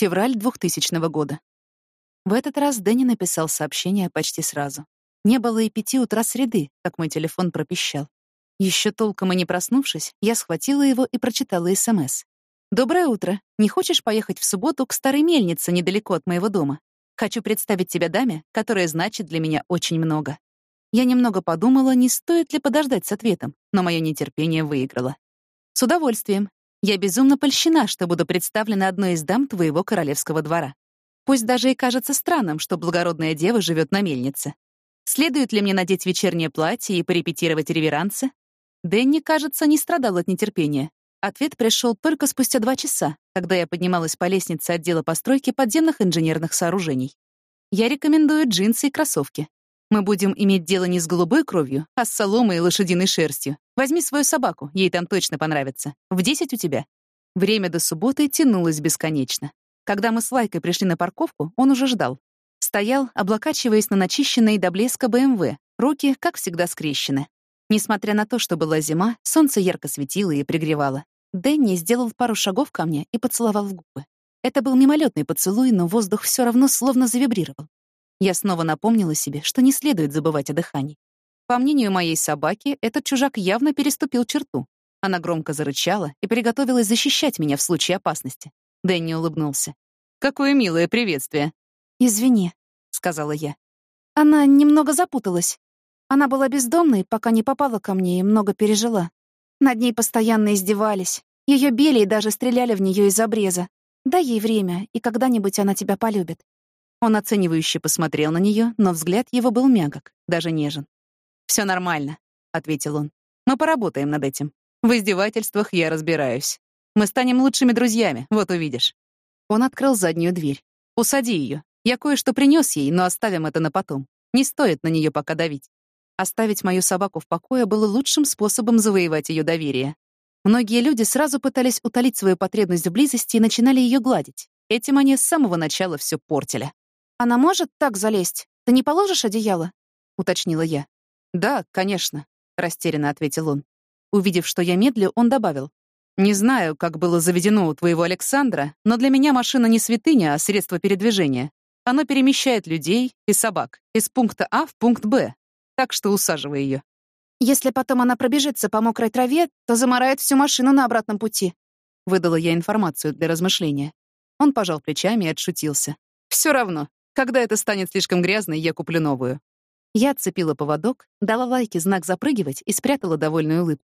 Февраль 2000 года. В этот раз Дэнни написал сообщение почти сразу. Не было и пяти утра среды, как мой телефон пропищал. Еще толком и не проснувшись, я схватила его и прочитала СМС. «Доброе утро. Не хочешь поехать в субботу к старой мельнице недалеко от моего дома? Хочу представить тебя даме, которая значит для меня очень много». Я немного подумала, не стоит ли подождать с ответом, но мое нетерпение выиграло. «С удовольствием. Я безумно польщена, что буду представлена одной из дам твоего королевского двора. Пусть даже и кажется странным, что благородная дева живет на мельнице. Следует ли мне надеть вечернее платье и порепетировать реверансы? Дэнни, кажется, не страдал от нетерпения. Ответ пришел только спустя два часа, когда я поднималась по лестнице отдела постройки подземных инженерных сооружений. Я рекомендую джинсы и кроссовки. Мы будем иметь дело не с голубой кровью, а с соломой и лошадиной шерстью. Возьми свою собаку, ей там точно понравится. В десять у тебя. Время до субботы тянулось бесконечно. Когда мы с Лайкой пришли на парковку, он уже ждал. Стоял, облокачиваясь на начищенные до блеска БМВ, руки, как всегда, скрещены. Несмотря на то, что была зима, солнце ярко светило и пригревало. Дэнни сделал пару шагов ко мне и поцеловал в губы. Это был мимолетный поцелуй, но воздух все равно словно завибрировал. Я снова напомнила себе, что не следует забывать о дыхании. По мнению моей собаки, этот чужак явно переступил черту. Она громко зарычала и приготовилась защищать меня в случае опасности. Дэнни улыбнулся. «Какое милое приветствие!» «Извини», — сказала я. Она немного запуталась. Она была бездомной, пока не попала ко мне и много пережила. Над ней постоянно издевались. Ее били и даже стреляли в нее из обреза. Дай ей время, и когда-нибудь она тебя полюбит. Он оценивающе посмотрел на нее, но взгляд его был мягок, даже нежен. Все нормально», — ответил он. «Мы поработаем над этим. В издевательствах я разбираюсь. Мы станем лучшими друзьями, вот увидишь». Он открыл заднюю дверь. «Усади ее. Я кое-что принес ей, но оставим это на потом. Не стоит на нее пока давить». Оставить мою собаку в покое было лучшим способом завоевать ее доверие. Многие люди сразу пытались утолить свою потребность в близости и начинали ее гладить. Этим они с самого начала все портили. «Она может так залезть? Ты не положишь одеяло?» — уточнила я. «Да, конечно», — растерянно ответил он. Увидев, что я медлю, он добавил. «Не знаю, как было заведено у твоего Александра, но для меня машина не святыня, а средство передвижения. Оно перемещает людей и собак из пункта А в пункт Б, так что усаживай ее. «Если потом она пробежится по мокрой траве, то заморает всю машину на обратном пути», — выдала я информацию для размышления. Он пожал плечами и отшутился. Все равно, когда это станет слишком грязной, я куплю новую». Я отцепила поводок, дала лайке знак запрыгивать и спрятала довольную улыбку.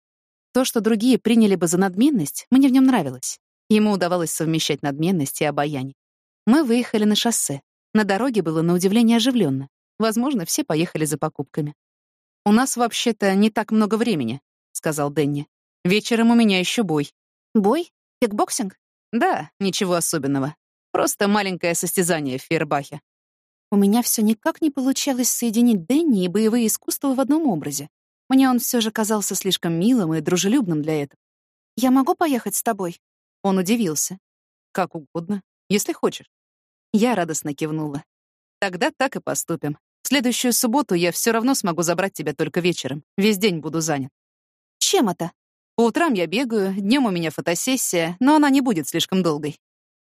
То, что другие приняли бы за надменность, мне в нем нравилось. Ему удавалось совмещать надменность и обаяние. Мы выехали на шоссе. На дороге было на удивление оживленно. Возможно, все поехали за покупками. «У нас вообще-то не так много времени», — сказал Дэнни. «Вечером у меня еще бой». «Бой? Кикбоксинг?» «Да, ничего особенного. Просто маленькое состязание в Фейербахе». У меня все никак не получалось соединить Дэнни и боевые искусства в одном образе. Мне он все же казался слишком милым и дружелюбным для этого. «Я могу поехать с тобой?» Он удивился. «Как угодно, если хочешь». Я радостно кивнула. «Тогда так и поступим. В следующую субботу я все равно смогу забрать тебя только вечером. Весь день буду занят». «Чем это?» По утрам я бегаю, днем у меня фотосессия, но она не будет слишком долгой.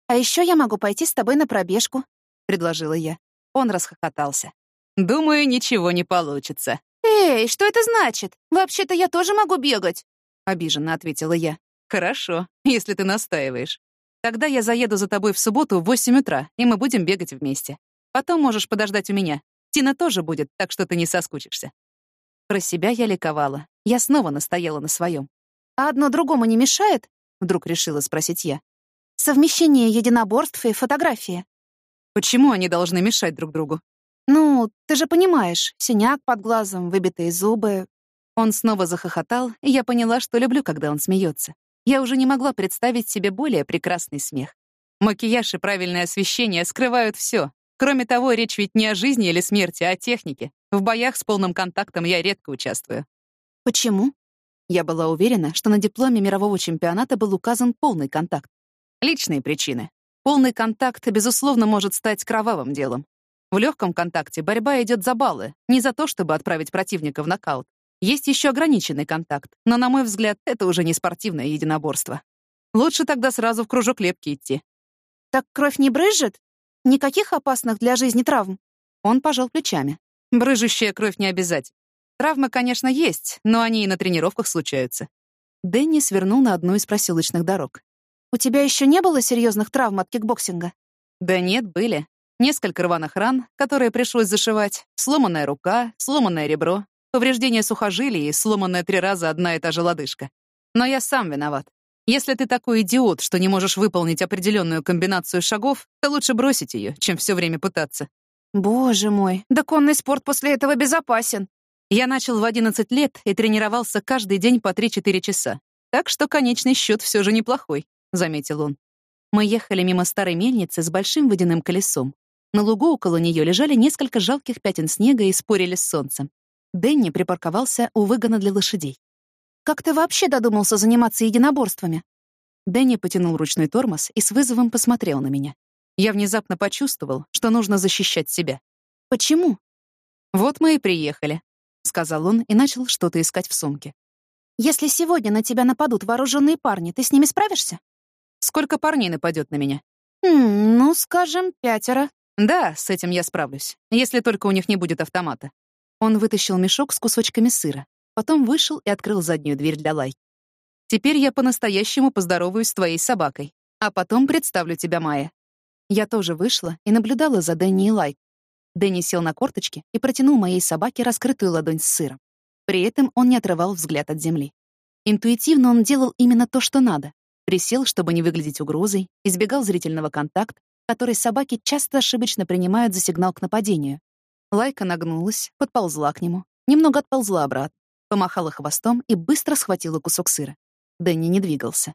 «А еще я могу пойти с тобой на пробежку», — предложила я. Он расхохотался. «Думаю, ничего не получится. «Эй, что это значит? Вообще-то я тоже могу бегать!» — обиженно ответила я. «Хорошо, если ты настаиваешь. Тогда я заеду за тобой в субботу в 8 утра, и мы будем бегать вместе. Потом можешь подождать у меня. Тина тоже будет, так что ты не соскучишься». Про себя я ликовала. Я снова настояла на своем. «А одно другому не мешает?» — вдруг решила спросить я. «Совмещение единоборств и фотографии». «Почему они должны мешать друг другу?» «Ну, ты же понимаешь, синяк под глазом, выбитые зубы». Он снова захохотал, и я поняла, что люблю, когда он смеется. Я уже не могла представить себе более прекрасный смех. Макияж и правильное освещение скрывают все. Кроме того, речь ведь не о жизни или смерти, а о технике. В боях с полным контактом я редко участвую. Почему? Я была уверена, что на дипломе мирового чемпионата был указан полный контакт. Личные причины. Полный контакт, безусловно, может стать кровавым делом. В легком контакте борьба идет за баллы, не за то, чтобы отправить противника в нокаут. Есть еще ограниченный контакт, но, на мой взгляд, это уже не спортивное единоборство. Лучше тогда сразу в кружок лепки идти. Так кровь не брызжет? Никаких опасных для жизни травм?» Он пожал плечами. «Брызжущая кровь не обязательно. Травмы, конечно, есть, но они и на тренировках случаются». Дэнни свернул на одну из проселочных дорог. «У тебя еще не было серьезных травм от кикбоксинга?» «Да нет, были. Несколько рваных ран, которые пришлось зашивать, сломанная рука, сломанное ребро, повреждение сухожилий и сломанная три раза одна и та же лодыжка. Но я сам виноват. Если ты такой идиот, что не можешь выполнить определенную комбинацию шагов, то лучше бросить ее, чем все время пытаться. Боже мой, да конный спорт после этого безопасен. Я начал в 11 лет и тренировался каждый день по 3-4 часа. Так что конечный счет все же неплохой, заметил он. Мы ехали мимо старой мельницы с большим водяным колесом. На лугу около нее лежали несколько жалких пятен снега и спорили с солнцем. Дэнни припарковался у выгона для лошадей. «Как ты вообще додумался заниматься единоборствами?» Дэнни потянул ручной тормоз и с вызовом посмотрел на меня. Я внезапно почувствовал, что нужно защищать себя. «Почему?» «Вот мы и приехали», — сказал он и начал что-то искать в сумке. «Если сегодня на тебя нападут вооруженные парни, ты с ними справишься?» «Сколько парней нападет на меня?» «Хм, ну, скажем, пятеро». Да, с этим я справлюсь, если только у них не будет автомата. Он вытащил мешок с кусочками сыра, потом вышел и открыл заднюю дверь для Лай. Теперь я по-настоящему поздороваюсь с твоей собакой, а потом представлю тебя, Майя. Я тоже вышла и наблюдала за Дэнни и Лай. Дэнни сел на корточки и протянул моей собаке раскрытую ладонь с сыром. При этом он не отрывал взгляд от земли. Интуитивно он делал именно то, что надо. Присел, чтобы не выглядеть угрозой, избегал зрительного контакта, который собаки часто ошибочно принимают за сигнал к нападению. Лайка нагнулась, подползла к нему, немного отползла обратно, помахала хвостом и быстро схватила кусок сыра. Дэнни не двигался.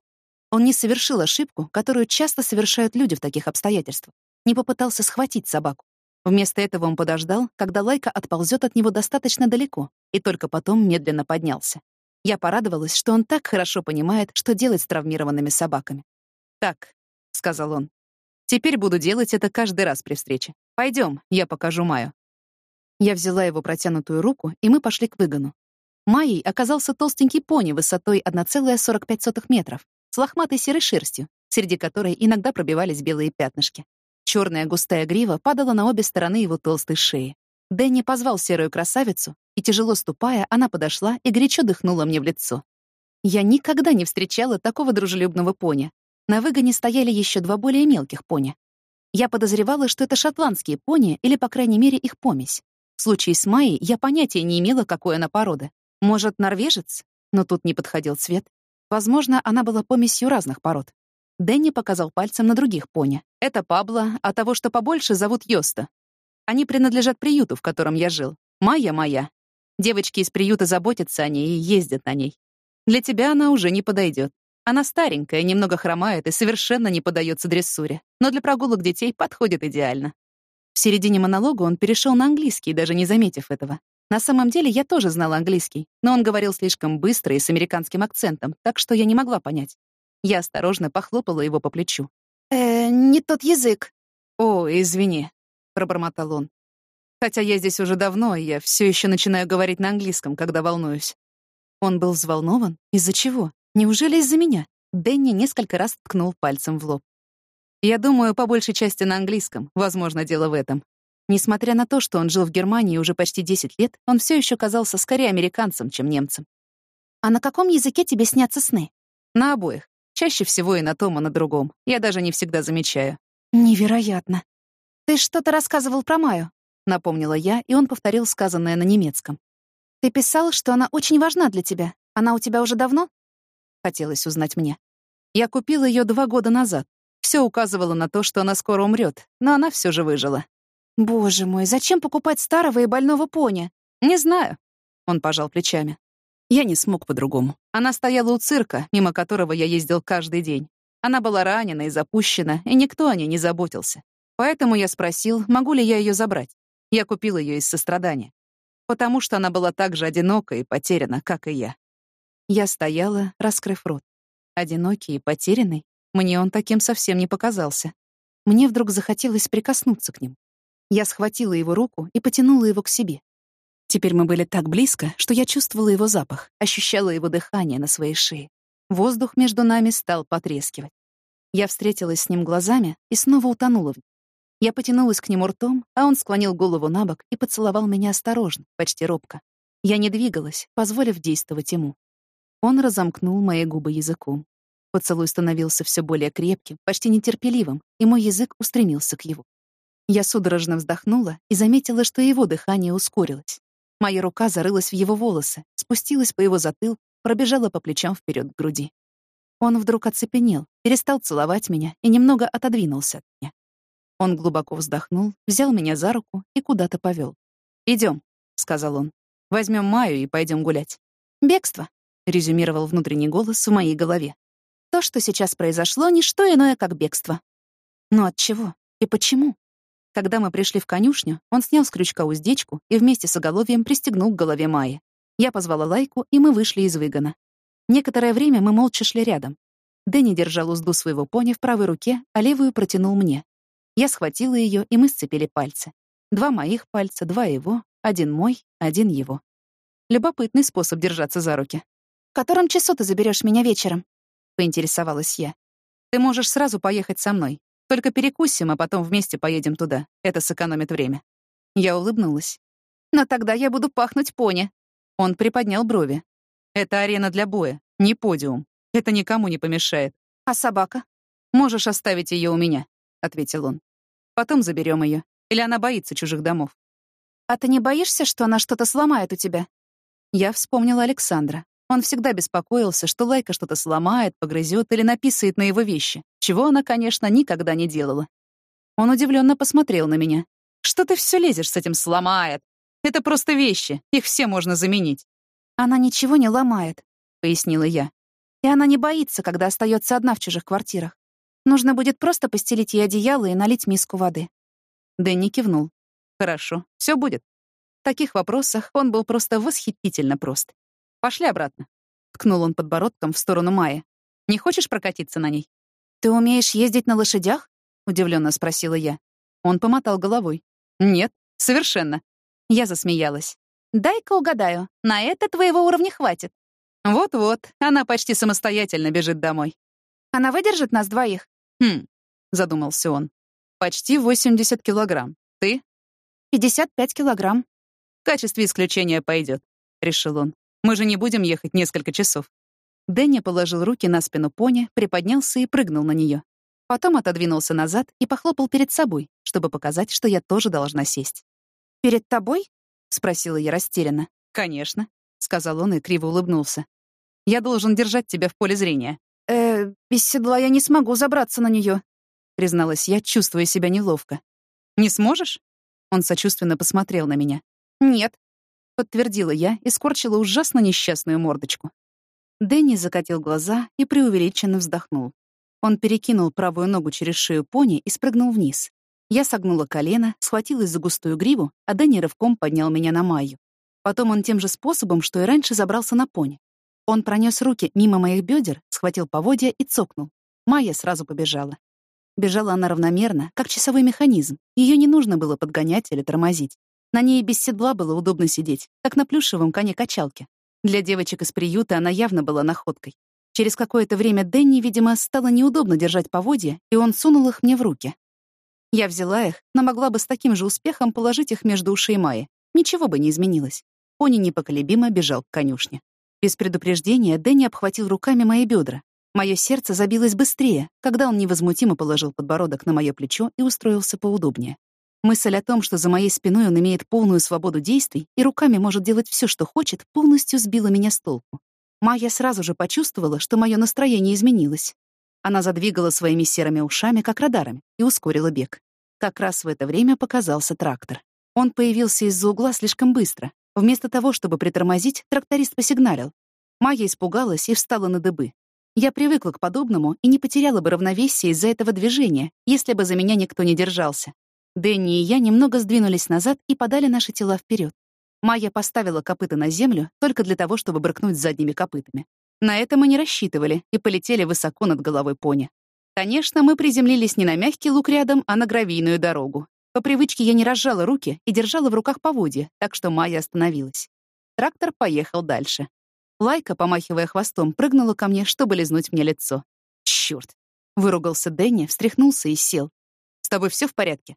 Он не совершил ошибку, которую часто совершают люди в таких обстоятельствах. Не попытался схватить собаку. Вместо этого он подождал, когда Лайка отползет от него достаточно далеко, и только потом медленно поднялся. Я порадовалась, что он так хорошо понимает, что делать с травмированными собаками. «Так», — сказал он, Теперь буду делать это каждый раз при встрече. Пойдем, я покажу Маю. Я взяла его протянутую руку, и мы пошли к выгону. Майей оказался толстенький пони высотой 1,45 метров, с лохматой серой шерстью, среди которой иногда пробивались белые пятнышки. Черная густая грива падала на обе стороны его толстой шеи. Дэнни позвал серую красавицу, и, тяжело ступая, она подошла и горячо дыхнула мне в лицо. Я никогда не встречала такого дружелюбного пони, на выгоне стояли еще два более мелких пони. Я подозревала, что это шотландские пони или, по крайней мере, их помесь. В случае с Майей я понятия не имела, какой она порода. Может, норвежец? Но тут не подходил цвет. Возможно, она была помесью разных пород. Дэнни показал пальцем на других пони. Это Пабло, а того, что побольше, зовут Йоста. Они принадлежат приюту, в котором я жил. Майя моя. Девочки из приюта заботятся о ней и ездят на ней. Для тебя она уже не подойдет. Она старенькая, немного хромает и совершенно не поддается дрессуре, но для прогулок детей подходит идеально. В середине монолога он перешел на английский, даже не заметив этого. На самом деле я тоже знала английский, но он говорил слишком быстро и с американским акцентом, так что я не могла понять. Я осторожно похлопала его по плечу. «Э, не тот язык». «О, извини», — пробормотал он. «Хотя я здесь уже давно, и я все еще начинаю говорить на английском, когда волнуюсь». Он был взволнован? Из-за чего? Неужели из-за меня? Дэнни несколько раз ткнул пальцем в лоб. Я думаю, по большей части на английском. Возможно, дело в этом. Несмотря на то, что он жил в Германии уже почти 10 лет, он все еще казался скорее американцем, чем немцем. «А на каком языке тебе снятся сны?» «На обоих. Чаще всего и на том, и на другом. Я даже не всегда замечаю». «Невероятно. Ты что-то рассказывал про Маю?» — напомнила я, и он повторил сказанное на немецком. «Ты писал, что она очень важна для тебя. Она у тебя уже давно?» хотелось узнать мне. Я купила ее два года назад. Все указывало на то, что она скоро умрет, но она все же выжила. «Боже мой, зачем покупать старого и больного пони?» «Не знаю», — он пожал плечами. Я не смог по-другому. Она стояла у цирка, мимо которого я ездил каждый день. Она была ранена и запущена, и никто о ней не заботился. Поэтому я спросил, могу ли я ее забрать. Я купил ее из сострадания. Потому что она была так же одинока и потеряна, как и я. Я стояла, раскрыв рот. Одинокий и потерянный, мне он таким совсем не показался. Мне вдруг захотелось прикоснуться к ним. Я схватила его руку и потянула его к себе. Теперь мы были так близко, что я чувствовала его запах, ощущала его дыхание на своей шее. Воздух между нами стал потрескивать. Я встретилась с ним глазами и снова утонула в них. Я потянулась к нему ртом, а он склонил голову на бок и поцеловал меня осторожно, почти робко. Я не двигалась, позволив действовать ему. Он разомкнул мои губы языком. Поцелуй становился все более крепким, почти нетерпеливым, и мой язык устремился к его. Я судорожно вздохнула и заметила, что его дыхание ускорилось. Моя рука зарылась в его волосы, спустилась по его затылку, пробежала по плечам вперед к груди. Он вдруг оцепенел, перестал целовать меня и немного отодвинулся от меня. Он глубоко вздохнул, взял меня за руку и куда-то повел. Идем, сказал он. Возьмем Маю и пойдем гулять. «Бегство», — резюмировал внутренний голос в моей голове. «То, что сейчас произошло, — не что иное, как бегство». Но от чего и почему? Когда мы пришли в конюшню, он снял с крючка уздечку и вместе с оголовьем пристегнул к голове Майи. Я позвала Лайку, и мы вышли из выгона. Некоторое время мы молча шли рядом. Дэнни держал узду своего пони в правой руке, а левую протянул мне. Я схватила ее, и мы сцепили пальцы. Два моих пальца, два его, один мой, один его. Любопытный способ держаться за руки. «В котором часу ты заберешь меня вечером?» — поинтересовалась я. «Ты можешь сразу поехать со мной. Только перекусим, а потом вместе поедем туда. Это сэкономит время». Я улыбнулась. «Но тогда я буду пахнуть пони». Он приподнял брови. «Это арена для боя, не подиум. Это никому не помешает». «А собака?» «Можешь оставить ее у меня», — ответил он. Потом заберем ее. Или она боится чужих домов. А ты не боишься, что она что-то сломает у тебя? Я вспомнила Александра. Он всегда беспокоился, что Лайка что-то сломает, погрызет или написает на его вещи, чего она, конечно, никогда не делала. Он удивленно посмотрел на меня. «Что ты все лезешь с этим сломает? Это просто вещи, их все можно заменить». «Она ничего не ломает», — пояснила я. «И она не боится, когда остается одна в чужих квартирах. Нужно будет просто постелить ей одеяло и налить миску воды. Дэнни кивнул. Хорошо, все будет. В таких вопросах он был просто восхитительно прост. Пошли обратно. Ткнул он подбородком в сторону Майи. Не хочешь прокатиться на ней? Ты умеешь ездить на лошадях? Удивленно спросила я. Он помотал головой. Нет, совершенно. Я засмеялась. Дай-ка угадаю, на это твоего уровня хватит. Вот-вот, она почти самостоятельно бежит домой. Она выдержит нас двоих? «Хм», — задумался он. «Почти 80 килограмм. Ты?» «55 килограмм». «В качестве исключения пойдет», — решил он. «Мы же не будем ехать несколько часов». Дэнни положил руки на спину пони, приподнялся и прыгнул на нее. Потом отодвинулся назад и похлопал перед собой, чтобы показать, что я тоже должна сесть. «Перед тобой?» — спросила я растерянно. «Конечно», — сказал он и криво улыбнулся. «Я должен держать тебя в поле зрения. «Э, без седла я не смогу забраться на нее, призналась я, чувствуя себя неловко. «Не сможешь?» Он сочувственно посмотрел на меня. «Нет», — подтвердила я и скорчила ужасно несчастную мордочку. Дэнни закатил глаза и преувеличенно вздохнул. Он перекинул правую ногу через шею пони и спрыгнул вниз. Я согнула колено, схватилась за густую гриву, а Дэнни рывком поднял меня на Майю. Потом он тем же способом, что и раньше, забрался на пони. Он пронес руки мимо моих бедер, схватил поводья и цокнул. Майя сразу побежала. Бежала она равномерно, как часовой механизм. Ее не нужно было подгонять или тормозить. На ней без седла было удобно сидеть, как на плюшевом коне-качалке. Для девочек из приюта она явно была находкой. Через какое-то время Дэнни, видимо, стало неудобно держать поводья, и он сунул их мне в руки. Я взяла их, но могла бы с таким же успехом положить их между ушей Майи. Ничего бы не изменилось. Пони непоколебимо бежал к конюшне. Без предупреждения Дэнни обхватил руками мои бедра. Мое сердце забилось быстрее, когда он невозмутимо положил подбородок на мое плечо и устроился поудобнее. Мысль о том, что за моей спиной он имеет полную свободу действий и руками может делать все, что хочет, полностью сбила меня с толку. Майя сразу же почувствовала, что мое настроение изменилось. Она задвигала своими серыми ушами, как радарами, и ускорила бег. Как раз в это время показался трактор. Он появился из-за угла слишком быстро, Вместо того, чтобы притормозить, тракторист посигналил. Майя испугалась и встала на дыбы. Я привыкла к подобному и не потеряла бы равновесие из-за этого движения, если бы за меня никто не держался. Дэнни и я немного сдвинулись назад и подали наши тела вперед. Майя поставила копыта на землю только для того, чтобы брыкнуть задними копытами. На это мы не рассчитывали и полетели высоко над головой пони. Конечно, мы приземлились не на мягкий луг рядом, а на гравийную дорогу. По привычке я не разжала руки и держала в руках поводья, так что Майя остановилась. Трактор поехал дальше. Лайка, помахивая хвостом, прыгнула ко мне, чтобы лизнуть мне лицо. Чёрт! Выругался Дэнни, встряхнулся и сел. «С тобой все в порядке?»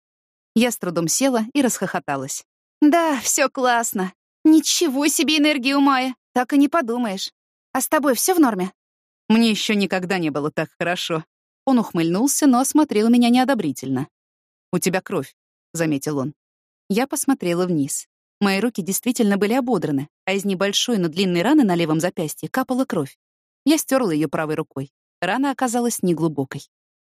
Я с трудом села и расхохоталась. «Да, все классно. Ничего себе энергию Майя. Так и не подумаешь. А с тобой все в норме?» Мне еще никогда не было так хорошо. Он ухмыльнулся, но осмотрел меня неодобрительно. «У тебя кровь», — заметил он. Я посмотрела вниз. Мои руки действительно были ободраны, а из небольшой, но длинной раны на левом запястье капала кровь. Я стерла ее правой рукой. Рана оказалась неглубокой.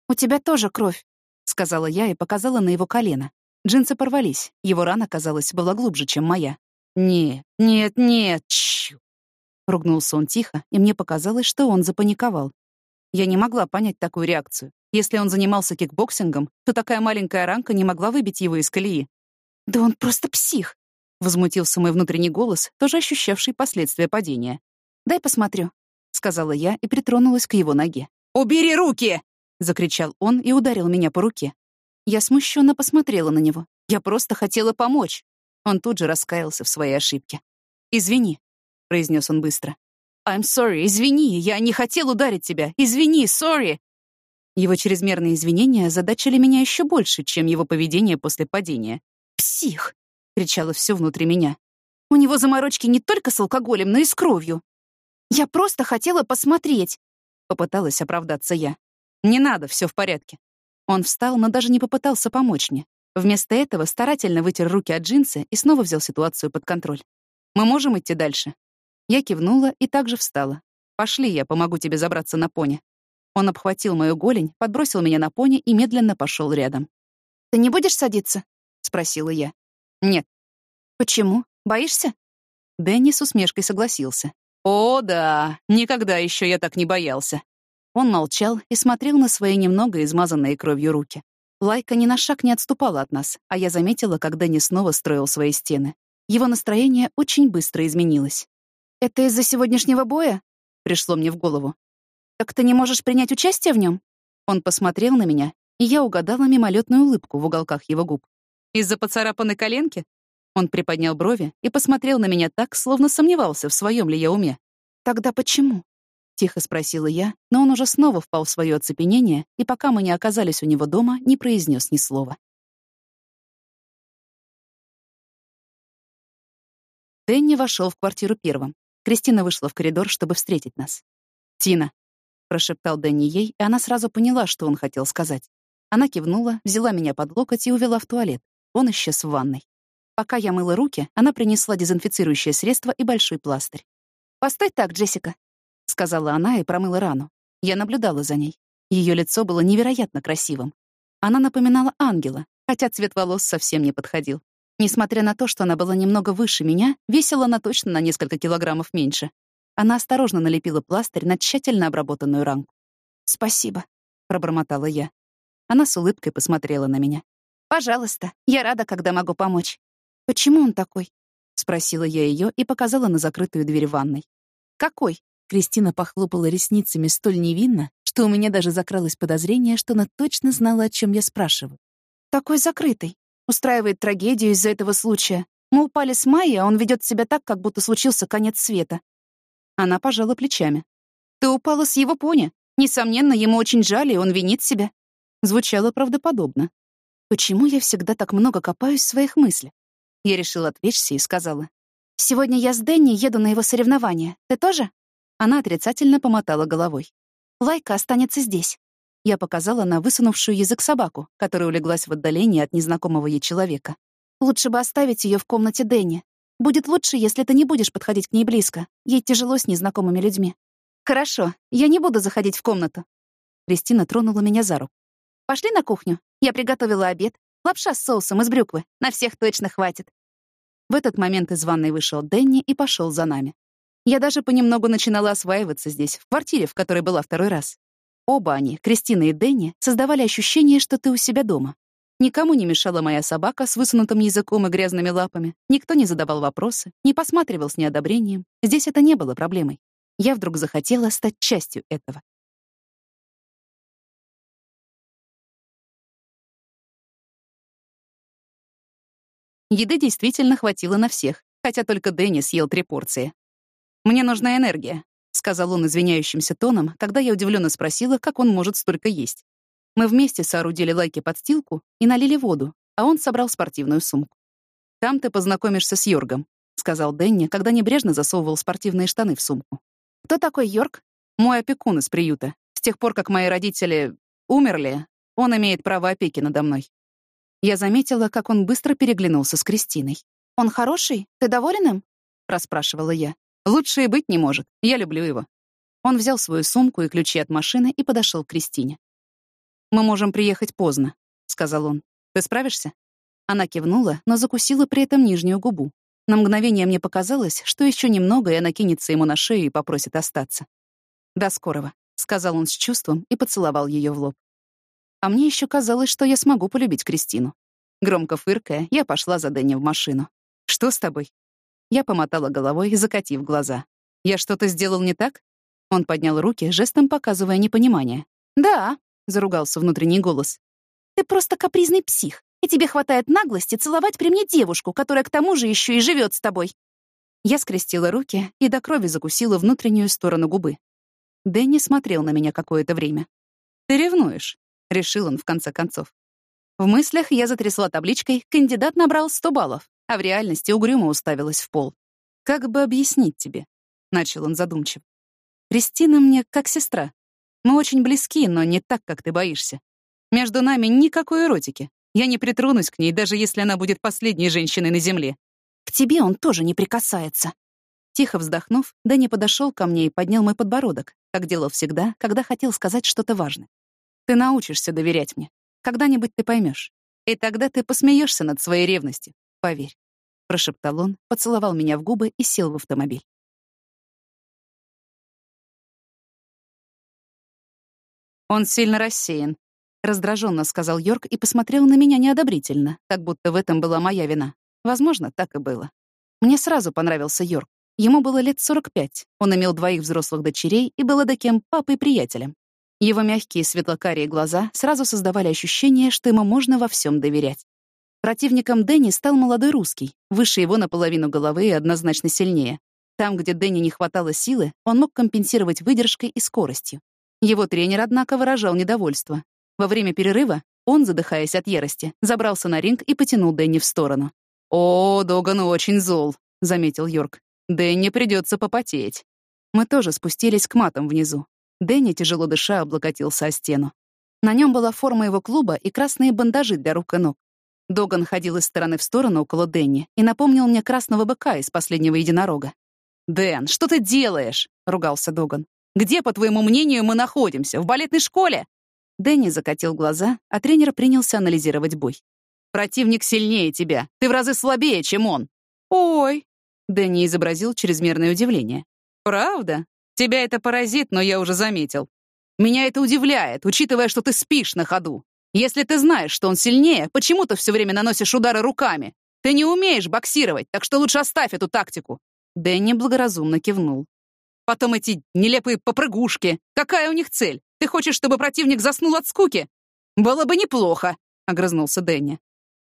«У тебя тоже кровь», — сказала я и показала на его колено. Джинсы порвались, его рана, казалось, была глубже, чем моя. «Нет, нет, нет, чью!» Ругнулся он тихо, и мне показалось, что он запаниковал. Я не могла понять такую реакцию. Если он занимался кикбоксингом, то такая маленькая ранка не могла выбить его из колеи. «Да он просто псих!» — возмутился мой внутренний голос, тоже ощущавший последствия падения. «Дай посмотрю», — сказала я и притронулась к его ноге. «Убери руки!» — закричал он и ударил меня по руке. Я смущенно посмотрела на него. Я просто хотела помочь. Он тут же раскаялся в своей ошибке. «Извини», — произнес он быстро. «I'm sorry, извини, я не хотел ударить тебя. Извини, sorry!» Его чрезмерные извинения задачили меня еще больше, чем его поведение после падения. «Псих!» — кричало все внутри меня. «У него заморочки не только с алкоголем, но и с кровью. Я просто хотела посмотреть!» — попыталась оправдаться я. «Не надо, все в порядке». Он встал, но даже не попытался помочь мне. Вместо этого старательно вытер руки от джинсы и снова взял ситуацию под контроль. «Мы можем идти дальше?» Я кивнула и также встала. «Пошли, я помогу тебе забраться на пони». Он обхватил мою голень, подбросил меня на пони и медленно пошел рядом. «Ты не будешь садиться?» — спросила я. «Нет». «Почему? Боишься?» Дэнни с усмешкой согласился. «О, да, никогда еще я так не боялся». Он молчал и смотрел на свои немного измазанные кровью руки. Лайка ни на шаг не отступала от нас, а я заметила, как Дэнни снова строил свои стены. Его настроение очень быстро изменилось. «Это из-за сегодняшнего боя?» — пришло мне в голову. «Так ты не можешь принять участие в нем? Он посмотрел на меня, и я угадала мимолетную улыбку в уголках его губ. «Из-за поцарапанной коленки?» Он приподнял брови и посмотрел на меня так, словно сомневался, в своем ли я уме. «Тогда почему?» — тихо спросила я, но он уже снова впал в свое оцепенение, и пока мы не оказались у него дома, не произнес ни слова. Дэнни вошел в квартиру первым. Кристина вышла в коридор, чтобы встретить нас. «Тина», — прошептал Дэнни ей, и она сразу поняла, что он хотел сказать. Она кивнула, взяла меня под локоть и увела в туалет. Он исчез в ванной. Пока я мыла руки, она принесла дезинфицирующее средство и большой пластырь. «Постой так, Джессика», — сказала она и промыла рану. Я наблюдала за ней. Ее лицо было невероятно красивым. Она напоминала ангела, хотя цвет волос совсем не подходил. Несмотря на то, что она была немного выше меня, весила она точно на несколько килограммов меньше. Она осторожно налепила пластырь на тщательно обработанную ранку. «Спасибо», — пробормотала я. Она с улыбкой посмотрела на меня. «Пожалуйста, я рада, когда могу помочь». «Почему он такой?» — спросила я ее и показала на закрытую дверь ванной. «Какой?» Кристина похлопала ресницами столь невинно, что у меня даже закралось подозрение, что она точно знала, о чем я спрашиваю. «Такой закрытый. Устраивает трагедию из-за этого случая. Мы упали с Майей, а он ведет себя так, как будто случился конец света. Она пожала плечами. Ты упала с его пони. Несомненно, ему очень жаль, и он винит себя. Звучало правдоподобно. Почему я всегда так много копаюсь в своих мыслях? Я решила отвлечься и сказала. «Сегодня я с Дэнни еду на его соревнования. Ты тоже?» Она отрицательно помотала головой. «Лайка останется здесь. Я показала на высунувшую язык собаку, которая улеглась в отдалении от незнакомого ей человека. «Лучше бы оставить ее в комнате Дэнни. Будет лучше, если ты не будешь подходить к ней близко. Ей тяжело с незнакомыми людьми». «Хорошо, я не буду заходить в комнату». Кристина тронула меня за руку. «Пошли на кухню. Я приготовила обед. Лапша с соусом из брюквы. На всех точно хватит». В этот момент из ванной вышел Дэнни и пошел за нами. Я даже понемногу начинала осваиваться здесь, в квартире, в которой была второй раз. Оба они, Кристина и Дэнни, создавали ощущение, что ты у себя дома. Никому не мешала моя собака с высунутым языком и грязными лапами. Никто не задавал вопросы, не посматривал с неодобрением. Здесь это не было проблемой. Я вдруг захотела стать частью этого. Еды действительно хватило на всех, хотя только Дэнни съел три порции. «Мне нужна энергия», сказал он извиняющимся тоном, когда я удивленно спросила, как он может столько есть. Мы вместе соорудили лайки-подстилку и налили воду, а он собрал спортивную сумку. «Там ты познакомишься с Йоргом», — сказал Дэнни, когда небрежно засовывал спортивные штаны в сумку. «Кто такой Йорг?» «Мой опекун из приюта. С тех пор, как мои родители умерли, он имеет право опеки надо мной». Я заметила, как он быстро переглянулся с Кристиной. «Он хороший? Ты доволен им?» — расспрашивала я. «Лучше и быть не может. Я люблю его». Он взял свою сумку и ключи от машины и подошел к Кристине. «Мы можем приехать поздно», — сказал он. «Ты справишься?» Она кивнула, но закусила при этом нижнюю губу. На мгновение мне показалось, что еще немного, и она кинется ему на шею и попросит остаться. «До скорого», — сказал он с чувством и поцеловал ее в лоб. А мне еще казалось, что я смогу полюбить Кристину. Громко фыркая, я пошла за Дэнни в машину. «Что с тобой?» Я помотала головой, закатив глаза. «Я что-то сделал не так?» Он поднял руки, жестом показывая непонимание. «Да», — заругался внутренний голос. «Ты просто капризный псих, и тебе хватает наглости целовать при мне девушку, которая к тому же еще и живет с тобой». Я скрестила руки и до крови закусила внутреннюю сторону губы. Дэнни смотрел на меня какое-то время. «Ты ревнуешь», — решил он в конце концов. В мыслях я затрясла табличкой «Кандидат набрал 100 баллов», а в реальности угрюмо уставилась в пол. «Как бы объяснить тебе?» — начал он задумчиво. «Кристина мне как сестра. Мы очень близки, но не так, как ты боишься. Между нами никакой эротики. Я не притронусь к ней, даже если она будет последней женщиной на земле. К тебе он тоже не прикасается. Тихо вздохнув, Дани подошел ко мне и поднял мой подбородок, как делал всегда, когда хотел сказать что-то важное. Ты научишься доверять мне. Когда-нибудь ты поймешь. И тогда ты посмеешься над своей ревностью. Поверь. Прошептал он, поцеловал меня в губы и сел в автомобиль. Он сильно рассеян. Раздраженно сказал Йорк и посмотрел на меня неодобрительно, как будто в этом была моя вина. Возможно, так и было. Мне сразу понравился Йорк. Ему было лет 45. Он имел двоих взрослых дочерей и был таким папой-приятелем. Его мягкие светлокарие глаза сразу создавали ощущение, что ему можно во всем доверять. Противником Дэнни стал молодой русский, выше его наполовину головы и однозначно сильнее. Там, где Дэнни не хватало силы, он мог компенсировать выдержкой и скоростью. Его тренер, однако, выражал недовольство. Во время перерыва он, задыхаясь от ярости, забрался на ринг и потянул Дэнни в сторону. «О, Доган очень зол», — заметил Йорк. «Дэнни придется попотеть». Мы тоже спустились к матам внизу. Дэнни, тяжело дыша, облокотился о стену. На нем была форма его клуба и красные бандажи для рук и ног. Доган ходил из стороны в сторону около Дэнни и напомнил мне красного быка из последнего единорога. «Дэн, что ты делаешь?» — ругался Доган. Где, по твоему мнению, мы находимся? В балетной школе?» Дэнни закатил глаза, а тренер принялся анализировать бой. «Противник сильнее тебя. Ты в разы слабее, чем он». «Ой!» — Дэнни изобразил чрезмерное удивление. «Правда? Тебя это поразит, но я уже заметил. Меня это удивляет, учитывая, что ты спишь на ходу. Если ты знаешь, что он сильнее, почему ты все время наносишь удары руками? Ты не умеешь боксировать, так что лучше оставь эту тактику». Дэнни благоразумно кивнул. Потом эти нелепые попрыгушки. Какая у них цель? Ты хочешь, чтобы противник заснул от скуки? Было бы неплохо, — огрызнулся Дэнни.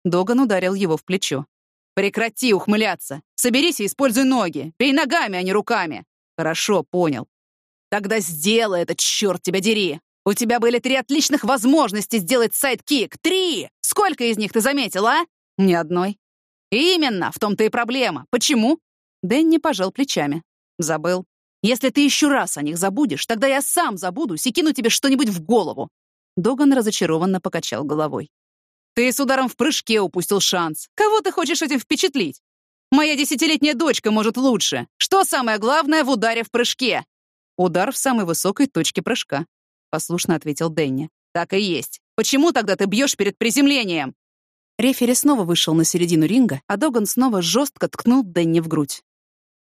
Доган ударил его в плечо. «Прекрати ухмыляться! Соберись и используй ноги! Бей ногами, а не руками!» «Хорошо, понял. Тогда сделай это, черт тебя дери! У тебя были три отличных возможности сделать сайд-кик. Три! Сколько из них ты заметил, а?» «Ни одной». «Именно, в том-то и проблема. Почему?» Дэнни пожал плечами. «Забыл. Если ты еще раз о них забудешь, тогда я сам забудусь и кину тебе что-нибудь в голову». Доган разочарованно покачал головой. «Ты с ударом в прыжке упустил шанс. Кого ты хочешь этим впечатлить? Моя десятилетняя дочка может лучше. Что самое главное в ударе в прыжке?» «Удар в самой высокой точке прыжка», — послушно ответил Дэнни. «Так и есть. Почему тогда ты бьешь перед приземлением?» Рефери снова вышел на середину ринга, а Доган снова жестко ткнул Дэнни в грудь.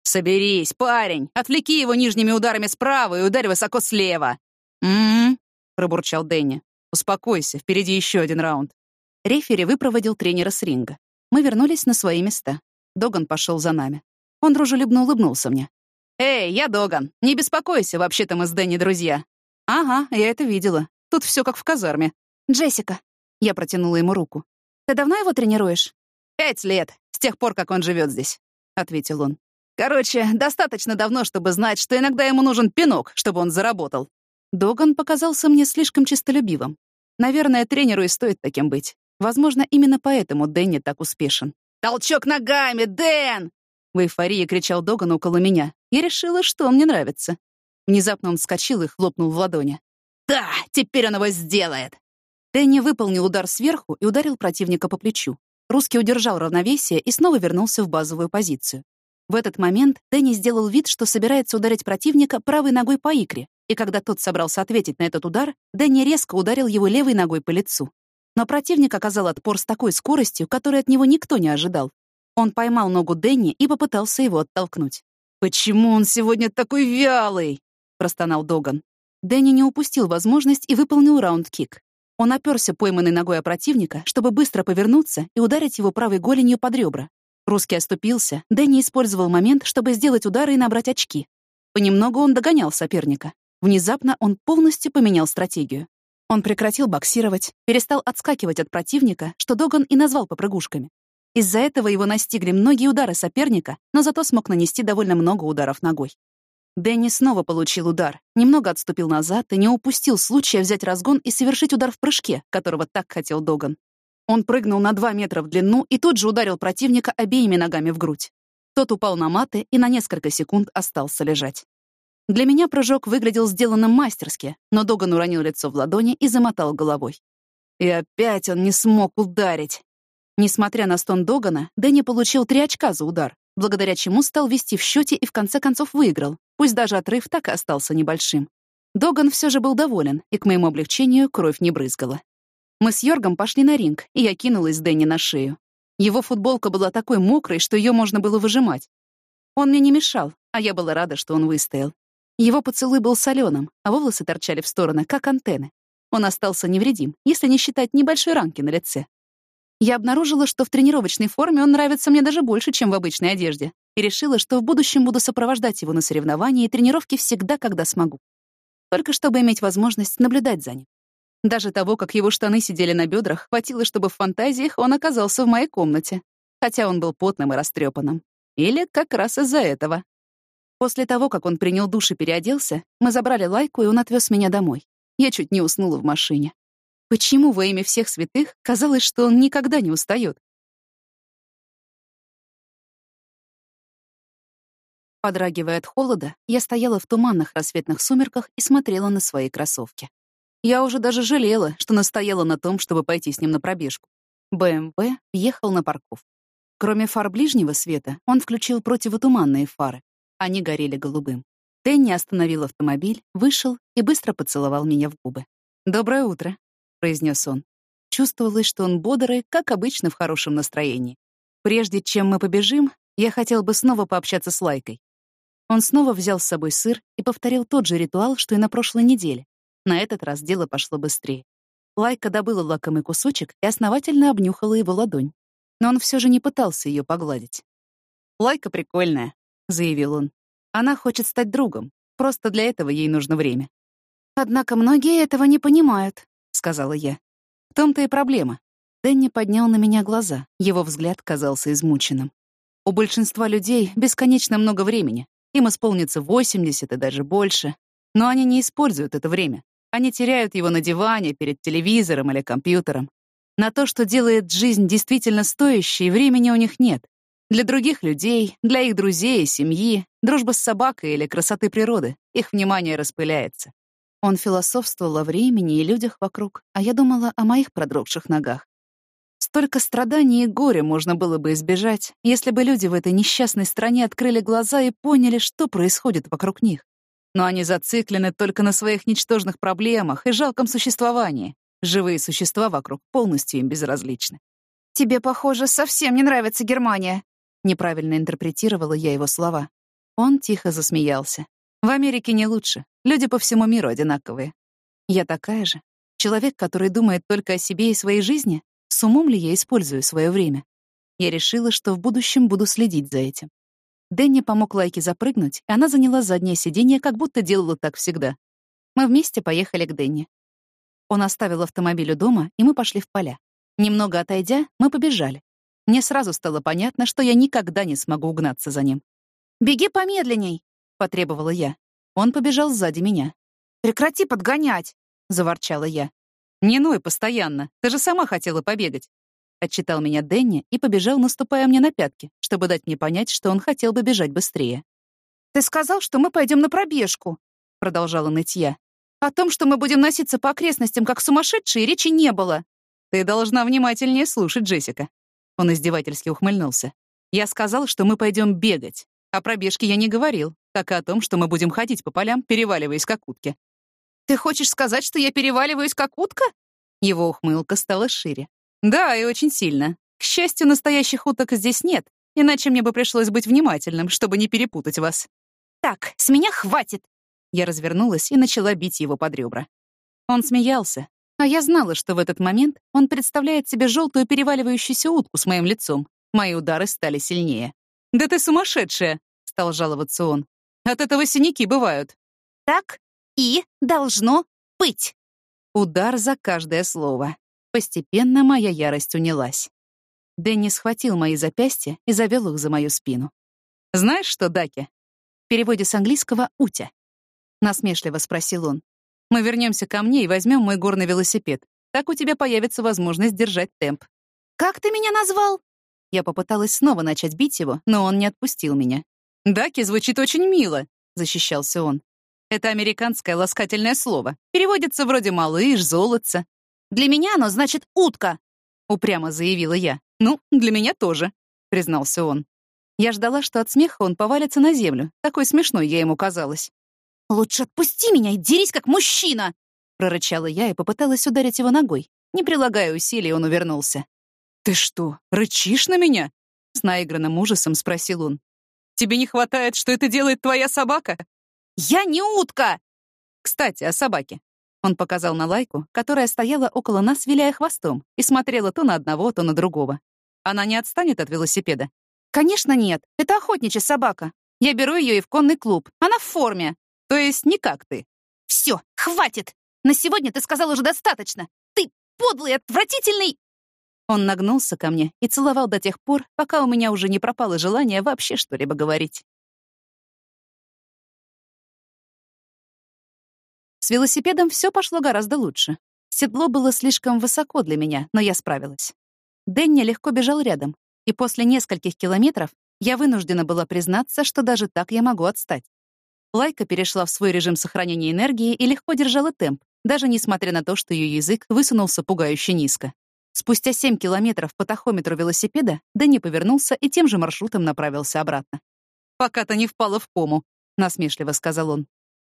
«Соберись, парень! Отвлеки его нижними ударами справа и ударь высоко слева!» «М-м-м», пробурчал Дэнни. «Успокойся, впереди еще один раунд». Рефери выпроводил тренера с ринга. Мы вернулись на свои места. Доган пошел за нами. Он дружелюбно улыбнулся мне. «Эй, я Доган. Не беспокойся, вообще-то мы с Дэнни друзья». «Ага, я это видела. Тут все как в казарме». «Джессика». Я протянула ему руку. «Ты давно его тренируешь?» «Пять лет, с тех пор, как он живет здесь», — ответил он. Короче, достаточно давно, чтобы знать, что иногда ему нужен пинок, чтобы он заработал. Доган показался мне слишком честолюбивым. Наверное, тренеру и стоит таким быть. Возможно, именно поэтому Дэнни так успешен. «Толчок ногами, Дэн!» В эйфории кричал Доган около меня. Я решила, что он мне нравится. Внезапно он вскочил и хлопнул в ладони. «Да, теперь он его сделает!» Дэнни выполнил удар сверху и ударил противника по плечу. Русский удержал равновесие и снова вернулся в базовую позицию. В этот момент Дэнни сделал вид, что собирается ударить противника правой ногой по икре, и когда тот собрался ответить на этот удар, Дэнни резко ударил его левой ногой по лицу. Но противник оказал отпор с такой скоростью, которой от него никто не ожидал. Он поймал ногу Дэнни и попытался его оттолкнуть. «Почему он сегодня такой вялый?» — простонал Доган. Дэнни не упустил возможность и выполнил раунд-кик. Он оперся пойманной ногой о противника, чтобы быстро повернуться и ударить его правой голенью под ребра. Русский оступился, Дэнни использовал момент, чтобы сделать удары и набрать очки. Понемногу он догонял соперника. Внезапно он полностью поменял стратегию. Он прекратил боксировать, перестал отскакивать от противника, что Доган и назвал попрыгушками. Из-за этого его настигли многие удары соперника, но зато смог нанести довольно много ударов ногой. Дэнни снова получил удар, немного отступил назад и не упустил случая взять разгон и совершить удар в прыжке, которого так хотел Доган. Он прыгнул на 2 метра в длину и тут же ударил противника обеими ногами в грудь. Тот упал на маты и на несколько секунд остался лежать. Для меня прыжок выглядел сделанным мастерски, но Доган уронил лицо в ладони и замотал головой. И опять он не смог ударить. Несмотря на стон Догана, Дэнни получил три очка за удар, благодаря чему стал вести в счете и в конце концов выиграл, пусть даже отрыв так и остался небольшим. Доган все же был доволен, и к моему облегчению кровь не брызгала. Мы с Йоргом пошли на ринг, и я кинулась Дэнни на шею. Его футболка была такой мокрой, что ее можно было выжимать. Он мне не мешал, а я была рада, что он выстоял. Его поцелуй был соленым, а волосы торчали в стороны, как антенны. Он остался невредим, если не считать небольшой ранки на лице. Я обнаружила, что в тренировочной форме он нравится мне даже больше, чем в обычной одежде, и решила, что в будущем буду сопровождать его на соревнования и тренировки всегда, когда смогу. Только чтобы иметь возможность наблюдать за ним. Даже того, как его штаны сидели на бедрах, хватило, чтобы в фантазиях он оказался в моей комнате, хотя он был потным и растрепанным. Или как раз из-за этого. После того, как он принял душ и переоделся, мы забрали лайку, и он отвез меня домой. Я чуть не уснула в машине. Почему во имя всех святых казалось, что он никогда не устает? Подрагивая от холода, я стояла в туманных рассветных сумерках и смотрела на свои кроссовки. Я уже даже жалела, что настояла на том, чтобы пойти с ним на пробежку. БМВ въехал на парковку. Кроме фар ближнего света, он включил противотуманные фары. Они горели голубым. Тенни остановил автомобиль, вышел и быстро поцеловал меня в губы. «Доброе утро», — произнес он. Чувствовалось, что он бодрый, как обычно, в хорошем настроении. Прежде чем мы побежим, я хотел бы снова пообщаться с Лайкой. Он снова взял с собой сыр и повторил тот же ритуал, что и на прошлой неделе. На этот раз дело пошло быстрее. Лайка добыла лакомый кусочек и основательно обнюхала его ладонь. Но он все же не пытался ее погладить. «Лайка прикольная», — заявил он. «Она хочет стать другом. Просто для этого ей нужно время». «Однако многие этого не понимают», — сказала я. «В том-то и проблема». Дэнни поднял на меня глаза. Его взгляд казался измученным. У большинства людей бесконечно много времени. Им исполнится 80 и даже больше. Но они не используют это время. Они теряют его на диване, перед телевизором или компьютером. На то, что делает жизнь действительно стоящей, времени у них нет. Для других людей, для их друзей семьи, дружба с собакой или красоты природы, их внимание распыляется. Он философствовал о времени и людях вокруг, а я думала о моих продрогших ногах. Столько страданий и горя можно было бы избежать, если бы люди в этой несчастной стране открыли глаза и поняли, что происходит вокруг них. Но они зациклены только на своих ничтожных проблемах и жалком существовании. Живые существа вокруг полностью им безразличны. «Тебе, похоже, совсем не нравится Германия», Неправильно интерпретировала я его слова. Он тихо засмеялся. В Америке не лучше. Люди по всему миру одинаковые. Я такая же. Человек, который думает только о себе и своей жизни, с умом ли я использую свое время? Я решила, что в будущем буду следить за этим. Дэнни помог Лайке запрыгнуть, и она заняла заднее сиденье, как будто делала так всегда. Мы вместе поехали к Дэнни. Он оставил автомобиль у дома, и мы пошли в поля. Немного отойдя, мы побежали. Мне сразу стало понятно, что я никогда не смогу угнаться за ним. «Беги помедленней!» — потребовала я. Он побежал сзади меня. «Прекрати подгонять!» — заворчала я. «Не ной постоянно. Ты же сама хотела побегать». Отчитал меня Дэнни и побежал, наступая мне на пятки, чтобы дать мне понять, что он хотел бы бежать быстрее. «Ты сказал, что мы пойдем на пробежку», — продолжала ныть я. «О том, что мы будем носиться по окрестностям, как сумасшедшие, речи не было». «Ты должна внимательнее слушать, Джессика». Он издевательски ухмыльнулся. «Я сказал, что мы пойдем бегать. О пробежке я не говорил, как и о том, что мы будем ходить по полям, переваливаясь как утки. «Ты хочешь сказать, что я переваливаюсь как утка?» Его ухмылка стала шире. «Да, и очень сильно. К счастью, настоящих уток здесь нет, иначе мне бы пришлось быть внимательным, чтобы не перепутать вас». «Так, с меня хватит!» Я развернулась и начала бить его под ребра. Он смеялся, а я знала, что в этот момент он представляет себе желтую переваливающуюся утку с моим лицом. Мои удары стали сильнее. «Да ты сумасшедшая!» — стал жаловаться он. «От этого синяки бывают». «Так и должно быть!» Удар за каждое слово. Постепенно моя ярость унялась. Дэнни схватил мои запястья и завел их за мою спину. «Знаешь что, Даки?» В переводе с английского «утя». Насмешливо спросил он. «Мы вернемся ко мне и возьмем мой горный велосипед. Так у тебя появится возможность держать темп». «Как ты меня назвал?» Я попыталась снова начать бить его, но он не отпустил меня. «Даки звучит очень мило», — защищался он. «Это американское ласкательное слово. Переводится вроде «малыш», «золотце». «Для меня оно значит «утка», — упрямо заявила я. «Ну, для меня тоже», — признался он. Я ждала, что от смеха он повалится на землю. Такой смешной я ему казалась. «Лучше отпусти меня и дерись, как мужчина!» Прорычала я и попыталась ударить его ногой. Не прилагая усилий, он увернулся. «Ты что, рычишь на меня?» С наигранным ужасом спросил он. «Тебе не хватает, что это делает твоя собака?» «Я не утка!» «Кстати, о собаке». Он показал на лайку, которая стояла около нас, виляя хвостом, и смотрела то на одного, то на другого. Она не отстанет от велосипеда? «Конечно нет. Это охотничья собака. Я беру ее и в конный клуб. Она в форме. То есть не как ты». «Все, хватит! На сегодня ты сказал уже достаточно. Ты подлый, отвратительный...» Он нагнулся ко мне и целовал до тех пор, пока у меня уже не пропало желание вообще что-либо говорить. С велосипедом все пошло гораздо лучше. Седло было слишком высоко для меня, но я справилась. Дэнни легко бежал рядом, и после нескольких километров я вынуждена была признаться, что даже так я могу отстать. Лайка перешла в свой режим сохранения энергии и легко держала темп, даже несмотря на то, что ее язык высунулся пугающе низко. Спустя 7 километров по тахометру велосипеда Дэнни повернулся и тем же маршрутом направился обратно. «Пока ты не впала в кому», — насмешливо сказал он.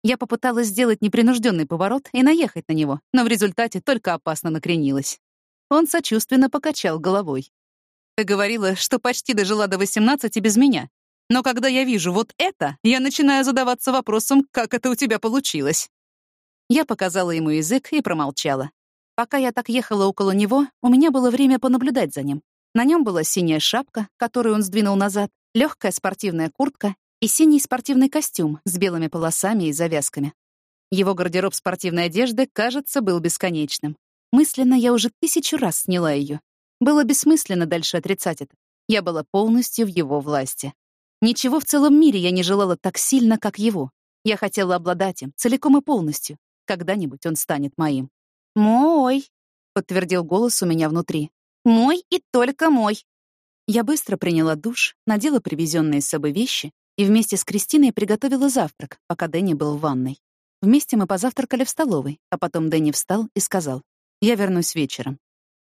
Я попыталась сделать непринужденный поворот и наехать на него, но в результате только опасно накренилась. Он сочувственно покачал головой. «Ты говорила, что почти дожила до 18 без меня. Но когда я вижу вот это, я начинаю задаваться вопросом, как это у тебя получилось». Я показала ему язык и промолчала. Пока я так ехала около него, у меня было время понаблюдать за ним. На нем была синяя шапка, которую он сдвинул назад, легкая спортивная куртка и синий спортивный костюм с белыми полосами и завязками. Его гардероб спортивной одежды, кажется, был бесконечным. Мысленно я уже тысячу раз сняла ее. Было бессмысленно дальше отрицать это. Я была полностью в его власти. Ничего в целом мире я не желала так сильно, как его. Я хотела обладать им целиком и полностью. Когда-нибудь он станет моим. «Мой», — подтвердил голос у меня внутри. «Мой и только мой». Я быстро приняла душ, надела привезенные с собой вещи и вместе с Кристиной приготовила завтрак, пока Дэнни был в ванной. Вместе мы позавтракали в столовой, а потом Дэнни встал и сказал, «Я вернусь вечером».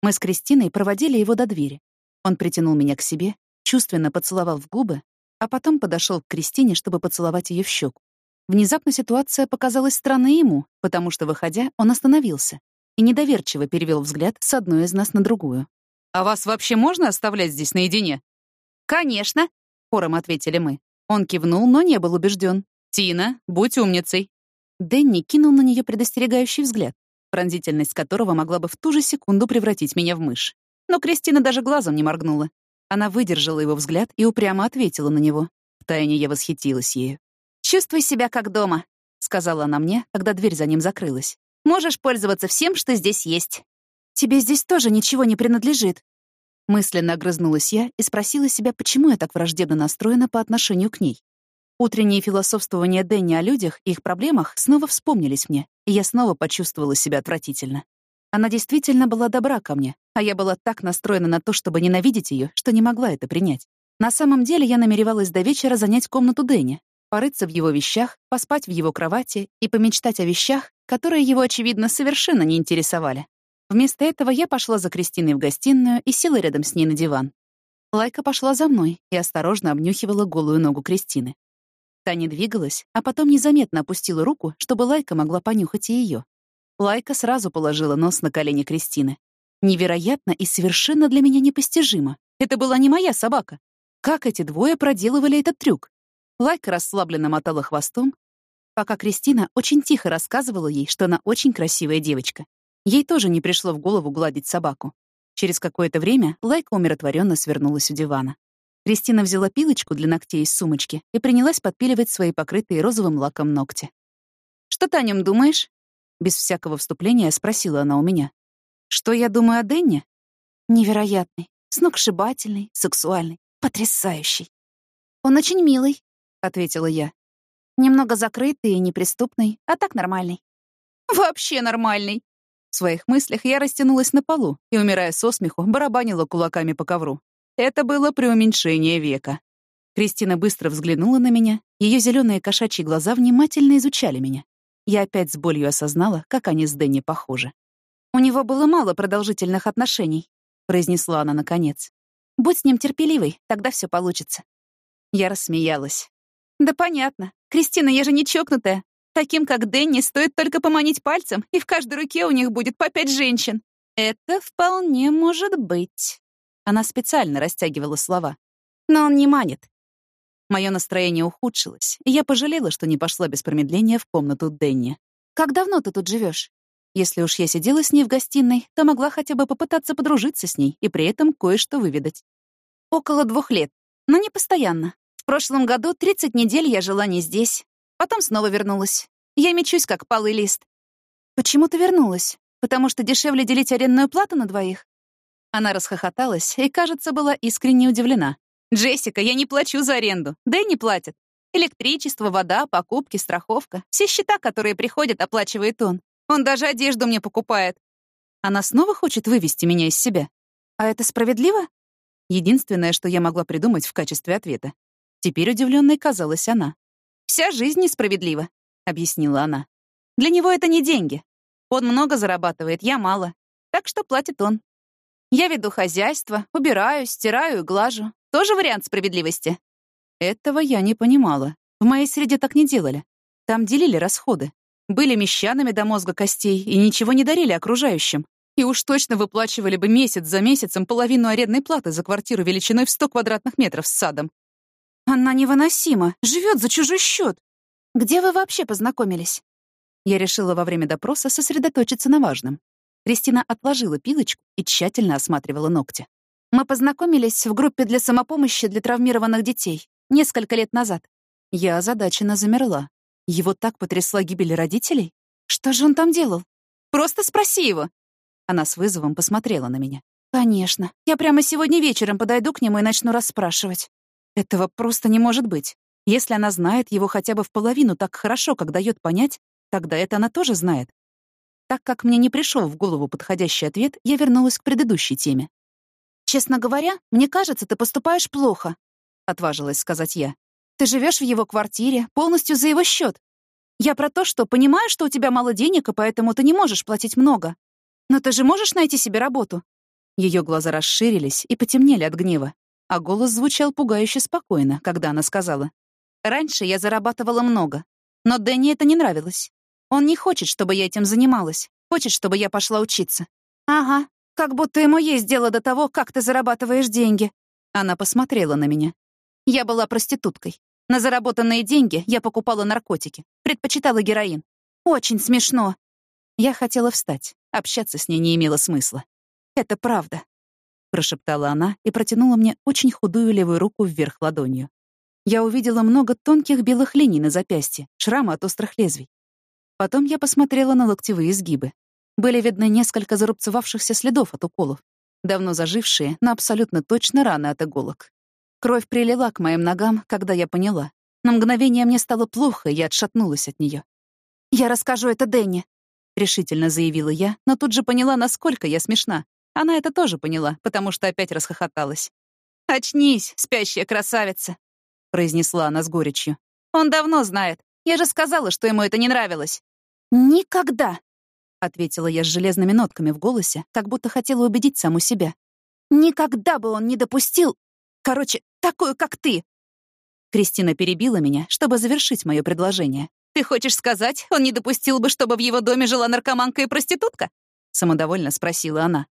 Мы с Кристиной проводили его до двери. Он притянул меня к себе, чувственно поцеловал в губы, а потом подошел к Кристине, чтобы поцеловать ее в щеку. Внезапно ситуация показалась странной ему, потому что, выходя, он остановился, и недоверчиво перевел взгляд с одной из нас на другую. «А вас вообще можно оставлять здесь наедине?» «Конечно», — хором ответили мы. Он кивнул, но не был убежден. «Тина, будь умницей». Дэнни кинул на нее предостерегающий взгляд, пронзительность которого могла бы в ту же секунду превратить меня в мышь. Но Кристина даже глазом не моргнула. Она выдержала его взгляд и упрямо ответила на него. Втайне я восхитилась ею. «Чувствуй себя как дома», — сказала она мне, когда дверь за ним закрылась. Можешь пользоваться всем, что здесь есть. Тебе здесь тоже ничего не принадлежит. Мысленно огрызнулась я и спросила себя, почему я так враждебно настроена по отношению к ней. Утренние философствования Дэнни о людях и их проблемах снова вспомнились мне, и я снова почувствовала себя отвратительно. Она действительно была добра ко мне, а я была так настроена на то, чтобы ненавидеть ее, что не могла это принять. На самом деле я намеревалась до вечера занять комнату Дэнни, порыться в его вещах, поспать в его кровати и помечтать о вещах, которые его, очевидно, совершенно не интересовали. Вместо этого я пошла за Кристиной в гостиную и села рядом с ней на диван. Лайка пошла за мной и осторожно обнюхивала голую ногу Кристины. Та не двигалась, а потом незаметно опустила руку, чтобы Лайка могла понюхать и ее. Лайка сразу положила нос на колени Кристины. Невероятно и совершенно для меня непостижимо. Это была не моя собака. Как эти двое проделывали этот трюк? Лайка расслабленно мотала хвостом, пока Кристина очень тихо рассказывала ей, что она очень красивая девочка. Ей тоже не пришло в голову гладить собаку. Через какое-то время Лайка умиротворенно свернулась у дивана. Кристина взяла пилочку для ногтей из сумочки и принялась подпиливать свои покрытые розовым лаком ногти. «Что ты о нем думаешь?» Без всякого вступления спросила она у меня. «Что я думаю о Денне?» «Невероятный, сногсшибательный, сексуальный, потрясающий. Он очень милый, — ответила я. «Немного закрытый и неприступный, а так нормальный». «Вообще нормальный!» В своих мыслях я растянулась на полу и, умирая со смеху, барабанила кулаками по ковру. Это было преуменьшение века. Кристина быстро взглянула на меня, ее зеленые кошачьи глаза внимательно изучали меня. Я опять с болью осознала, как они с Дэнни похожи. «У него было мало продолжительных отношений», — произнесла она наконец. «Будь с ним терпеливой, тогда все получится». Я рассмеялась. Да понятно. Кристина, я же не чокнутая. Таким, как Дэнни, стоит только поманить пальцем, и в каждой руке у них будет по пять женщин. Это вполне может быть. Она специально растягивала слова. Но он не манит. Мое настроение ухудшилось, и я пожалела, что не пошла без промедления в комнату Дэнни. «Как давно ты тут живешь? Если уж я сидела с ней в гостиной, то могла хотя бы попытаться подружиться с ней и при этом кое-что выведать. Около двух лет, но не постоянно. В прошлом году 30 недель я жила не здесь. Потом снова вернулась. Я мечусь, как палый лист. Почему ты вернулась? Потому что дешевле делить арендную плату на двоих? Она расхохоталась и, кажется, была искренне удивлена. «Джессика, я не плачу за аренду. Да и не платят. Электричество, вода, покупки, страховка. Все счета, которые приходят, оплачивает он. Он даже одежду мне покупает. Она снова хочет вывести меня из себя. А это справедливо? Единственное, что я могла придумать в качестве ответа. Теперь удивленной казалась она. «Вся жизнь несправедлива», — объяснила она. «Для него это не деньги. Он много зарабатывает, я мало. Так что платит он. Я веду хозяйство, убираю, стираю и глажу. Тоже вариант справедливости?» Этого я не понимала. В моей среде так не делали. Там делили расходы. Были мещанами до мозга костей и ничего не дарили окружающим. И уж точно выплачивали бы месяц за месяцем половину арендной платы за квартиру величиной в 100 квадратных метров с садом. Она невыносима, живет за чужой счет. Где вы вообще познакомились? Я решила во время допроса сосредоточиться на важном. Кристина отложила пилочку и тщательно осматривала ногти. Мы познакомились в группе для самопомощи для травмированных детей несколько лет назад. Я озадаченно замерла. Его так потрясла гибель родителей? Что же он там делал? Просто спроси его. Она с вызовом посмотрела на меня. Конечно. Я прямо сегодня вечером подойду к нему и начну расспрашивать. Этого просто не может быть. Если она знает его хотя бы в половину так хорошо, как дает понять, тогда это она тоже знает. Так как мне не пришел в голову подходящий ответ, я вернулась к предыдущей теме. «Честно говоря, мне кажется, ты поступаешь плохо», — отважилась сказать я. «Ты живешь в его квартире, полностью за его счет. Я про то, что понимаю, что у тебя мало денег, и поэтому ты не можешь платить много. Но ты же можешь найти себе работу?» Ее глаза расширились и потемнели от гнева а голос звучал пугающе спокойно, когда она сказала. «Раньше я зарабатывала много, но Дэнни это не нравилось. Он не хочет, чтобы я этим занималась, хочет, чтобы я пошла учиться». «Ага, как будто ему есть дело до того, как ты зарабатываешь деньги». Она посмотрела на меня. Я была проституткой. На заработанные деньги я покупала наркотики, предпочитала героин. Очень смешно. Я хотела встать. Общаться с ней не имело смысла. Это правда прошептала она и протянула мне очень худую левую руку вверх ладонью. Я увидела много тонких белых линий на запястье, шрамы от острых лезвий. Потом я посмотрела на локтевые изгибы. Были видны несколько зарубцевавшихся следов от уколов, давно зажившие, но абсолютно точно раны от иголок. Кровь прилила к моим ногам, когда я поняла. На мгновение мне стало плохо, и я отшатнулась от нее. «Я расскажу это Дэнни», — решительно заявила я, но тут же поняла, насколько я смешна. Она это тоже поняла, потому что опять расхохоталась. «Очнись, спящая красавица», — произнесла она с горечью. «Он давно знает. Я же сказала, что ему это не нравилось». «Никогда», — ответила я с железными нотками в голосе, как будто хотела убедить саму себя. «Никогда бы он не допустил... Короче, такую, как ты». Кристина перебила меня, чтобы завершить мое предложение. «Ты хочешь сказать, он не допустил бы, чтобы в его доме жила наркоманка и проститутка?» — самодовольно спросила она.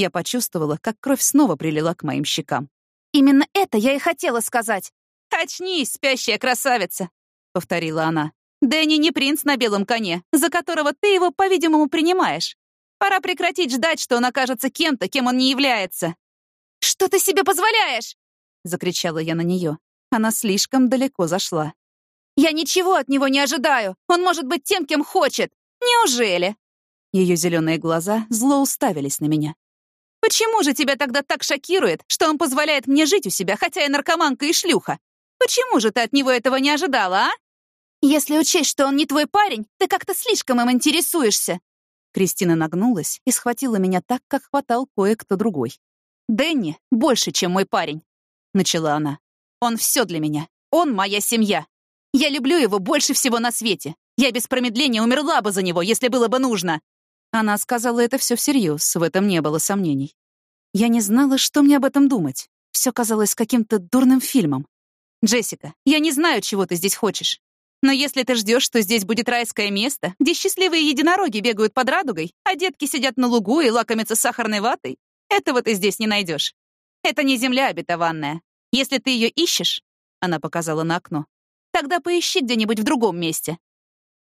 Я почувствовала, как кровь снова прилила к моим щекам. «Именно это я и хотела сказать. Очнись, спящая красавица!» — повторила она. «Дэнни не принц на белом коне, за которого ты его, по-видимому, принимаешь. Пора прекратить ждать, что он окажется кем-то, кем он не является». «Что ты себе позволяешь?» — закричала я на нее. Она слишком далеко зашла. Я ничего от него не ожидаю. Он может быть тем, кем хочет. Неужели?» Ее зеленые глаза зло уставились на меня. «Почему же тебя тогда так шокирует, что он позволяет мне жить у себя, хотя я наркоманка и шлюха? Почему же ты от него этого не ожидала, а? Если учесть, что он не твой парень, ты как-то слишком им интересуешься». Кристина нагнулась и схватила меня так, как хватал кое-кто другой. «Дэнни больше, чем мой парень», — начала она. «Он все для меня. Он моя семья. Я люблю его больше всего на свете. Я без промедления умерла бы за него, если было бы нужно». Она сказала это все всерьез, в этом не было сомнений. Я не знала, что мне об этом думать. Все казалось каким-то дурным фильмом. «Джессика, я не знаю, чего ты здесь хочешь. Но если ты ждешь, что здесь будет райское место, где счастливые единороги бегают под радугой, а детки сидят на лугу и лакомятся сахарной ватой, этого ты здесь не найдешь. Это не земля обетованная. Если ты ее ищешь, — она показала на окно, Тогда поищи где-нибудь в другом месте».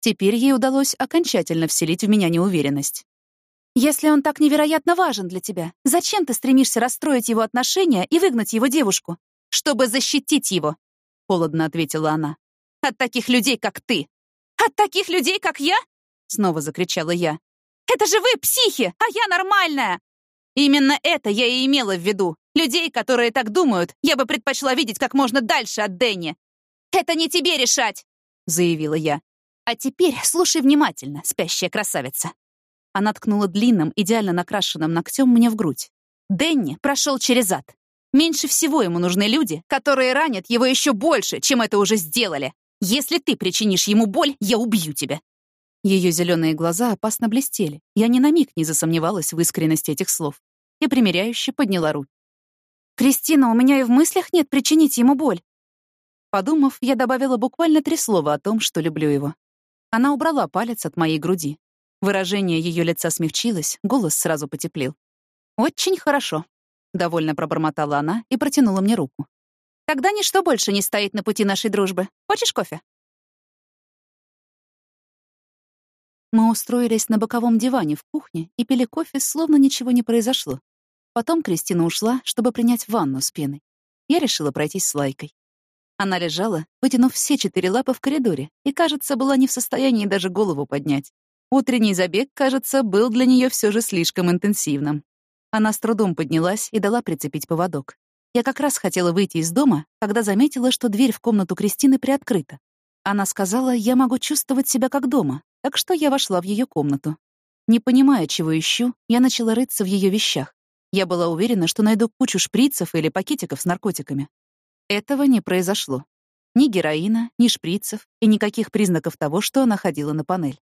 Теперь ей удалось окончательно вселить в меня неуверенность. «Если он так невероятно важен для тебя, зачем ты стремишься расстроить его отношения и выгнать его девушку? Чтобы защитить его», — холодно ответила она. «От таких людей, как ты». «От таких людей, как я?» — снова закричала я. «Это же вы, психи, а я нормальная!» Именно это я и имела в виду. Людей, которые так думают, я бы предпочла видеть как можно дальше от Дэнни. «Это не тебе решать!» — заявила я. «А теперь слушай внимательно, спящая красавица». Она ткнула длинным, идеально накрашенным ногтем мне в грудь. Дэнни прошел через ад. Меньше всего ему нужны люди, которые ранят его еще больше, чем это уже сделали. Если ты причинишь ему боль, я убью тебя. Ее зеленые глаза опасно блестели. Я ни на миг не засомневалась в искренности этих слов. И примиряюще подняла руки. «Кристина, у меня и в мыслях нет причинить ему боль. Подумав, я добавила буквально три слова о том, что люблю его. Она убрала палец от моей груди. Выражение ее лица смягчилось, голос сразу потеплел. «Очень хорошо», — довольно пробормотала она и протянула мне руку. «Тогда ничто больше не стоит на пути нашей дружбы. Хочешь кофе?» Мы устроились на боковом диване в кухне и пили кофе, словно ничего не произошло. Потом Кристина ушла, чтобы принять ванну с пеной. Я решила пройтись с Лайкой. Она лежала, вытянув все четыре лапы в коридоре, и, кажется, была не в состоянии даже голову поднять. Утренний забег, кажется, был для нее все же слишком интенсивным. Она с трудом поднялась и дала прицепить поводок. Я как раз хотела выйти из дома, когда заметила, что дверь в комнату Кристины приоткрыта. Она сказала, я могу чувствовать себя как дома, так что я вошла в ее комнату. Не понимая, чего ищу, я начала рыться в ее вещах. Я была уверена, что найду кучу шприцев или пакетиков с наркотиками. Этого не произошло. Ни героина, ни шприцев и никаких признаков того, что она ходила на панель.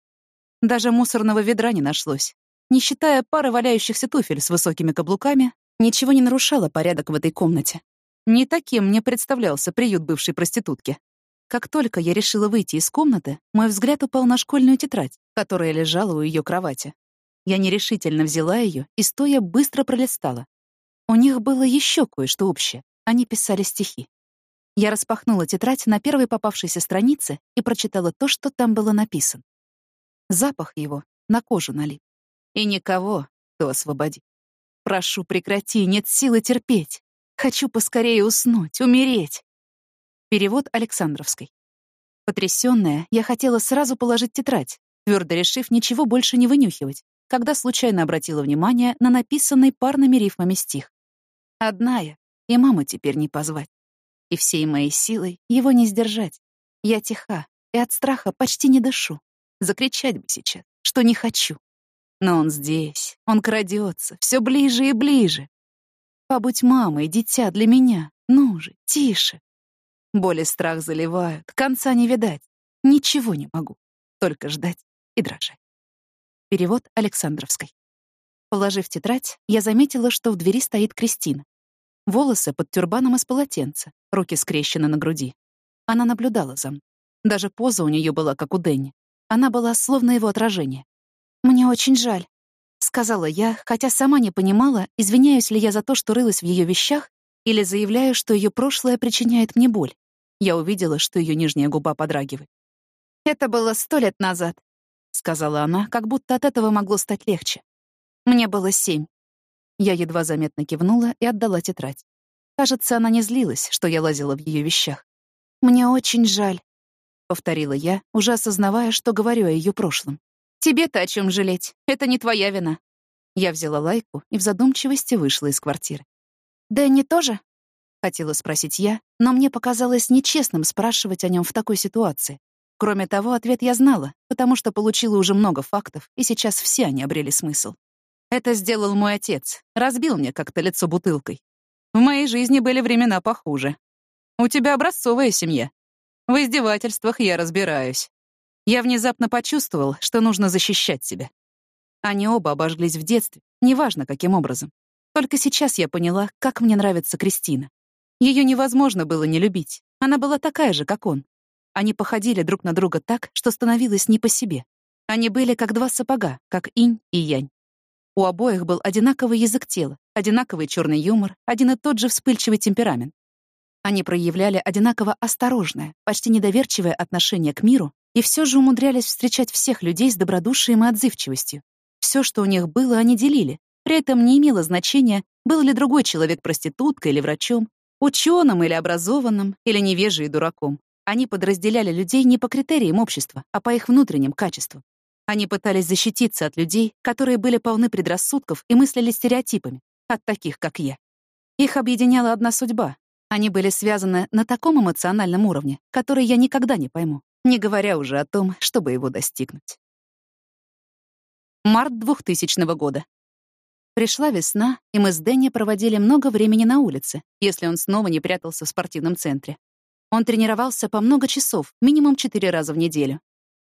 Даже мусорного ведра не нашлось. Не считая пары валяющихся туфель с высокими каблуками, ничего не нарушало порядок в этой комнате. Не таким мне представлялся приют бывшей проститутки. Как только я решила выйти из комнаты, мой взгляд упал на школьную тетрадь, которая лежала у ее кровати. Я нерешительно взяла ее и, стоя, быстро пролистала. У них было еще кое-что общее. Они писали стихи. Я распахнула тетрадь на первой попавшейся странице и прочитала то, что там было написано. Запах его на кожу налип. И никого, кто освободит. Прошу, прекрати, нет силы терпеть. Хочу поскорее уснуть, умереть. Перевод Александровской. Потрясённая, я хотела сразу положить тетрадь, твердо решив ничего больше не вынюхивать, когда случайно обратила внимание на написанный парными рифмами стих. Одная, и маму теперь не позвать. И всей моей силой его не сдержать. Я тиха и от страха почти не дышу. Закричать бы сейчас, что не хочу. Но он здесь, он крадется, все ближе и ближе. Побудь мамой, дитя, для меня. Ну же, тише. Боль и страх заливают, конца не видать. Ничего не могу, только ждать и дрожать. Перевод Александровской. Положив тетрадь, я заметила, что в двери стоит Кристина. Волосы под тюрбаном из полотенца, руки скрещены на груди. Она наблюдала за мной. Даже поза у нее была, как у Дэнни. Она была словно его отражение. «Мне очень жаль», — сказала я, хотя сама не понимала, извиняюсь ли я за то, что рылась в ее вещах, или заявляю, что ее прошлое причиняет мне боль. Я увидела, что ее нижняя губа подрагивает. «Это было сто лет назад», — сказала она, как будто от этого могло стать легче. «Мне было семь». Я едва заметно кивнула и отдала тетрадь. Кажется, она не злилась, что я лазила в ее вещах. «Мне очень жаль», — повторила я, уже осознавая, что говорю о ее прошлом. «Тебе-то о чем жалеть? Это не твоя вина». Я взяла лайку и в задумчивости вышла из квартиры. «Дэнни тоже?» — хотела спросить я, но мне показалось нечестным спрашивать о нем в такой ситуации. Кроме того, ответ я знала, потому что получила уже много фактов, и сейчас все они обрели смысл. Это сделал мой отец, разбил мне как-то лицо бутылкой. В моей жизни были времена похуже. У тебя образцовая семья. В издевательствах я разбираюсь. Я внезапно почувствовал, что нужно защищать себя. Они оба обожглись в детстве, неважно каким образом. Только сейчас я поняла, как мне нравится Кристина. Ее невозможно было не любить. Она была такая же, как он. Они походили друг на друга так, что становилось не по себе. Они были как два сапога, как инь и янь. У обоих был одинаковый язык тела, одинаковый черный юмор, один и тот же вспыльчивый темперамент. Они проявляли одинаково осторожное, почти недоверчивое отношение к миру и все же умудрялись встречать всех людей с добродушием и отзывчивостью. Все, что у них было, они делили. При этом не имело значения, был ли другой человек проституткой или врачом, ученым или образованным, или невежей и дураком. Они подразделяли людей не по критериям общества, а по их внутренним качествам. Они пытались защититься от людей, которые были полны предрассудков и мыслили стереотипами, от таких, как я. Их объединяла одна судьба. Они были связаны на таком эмоциональном уровне, который я никогда не пойму не говоря уже о том, чтобы его достигнуть. Март 2000 года. Пришла весна, и мы с Дэнни проводили много времени на улице, если он снова не прятался в спортивном центре. Он тренировался по много часов, минимум четыре раза в неделю.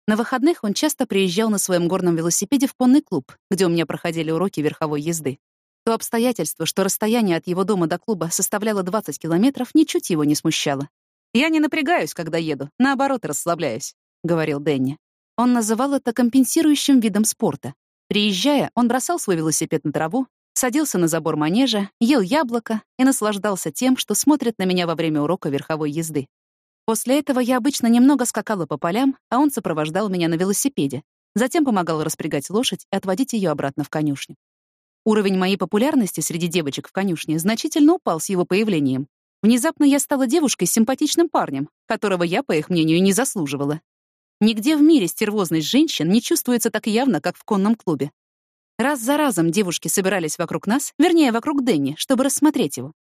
На выходных он часто приезжал на своем горном велосипеде в конный клуб, где у меня проходили уроки верховой езды. То обстоятельство, что расстояние от его дома до клуба составляло 20 километров, ничуть его не смущало. «Я не напрягаюсь, когда еду, наоборот, расслабляюсь», — говорил Дэнни. Он называл это компенсирующим видом спорта. Приезжая, он бросал свой велосипед на траву, садился на забор манежа, ел яблоко и наслаждался тем, что смотрит на меня во время урока верховой езды. После этого я обычно немного скакала по полям, а он сопровождал меня на велосипеде, затем помогал распрягать лошадь и отводить ее обратно в конюшню. Уровень моей популярности среди девочек в конюшне значительно упал с его появлением, Внезапно я стала девушкой с симпатичным парнем, которого я, по их мнению, не заслуживала. Нигде в мире стервозность женщин не чувствуется так явно, как в конном клубе. Раз за разом девушки собирались вокруг нас, вернее, вокруг Дэнни, чтобы рассмотреть его.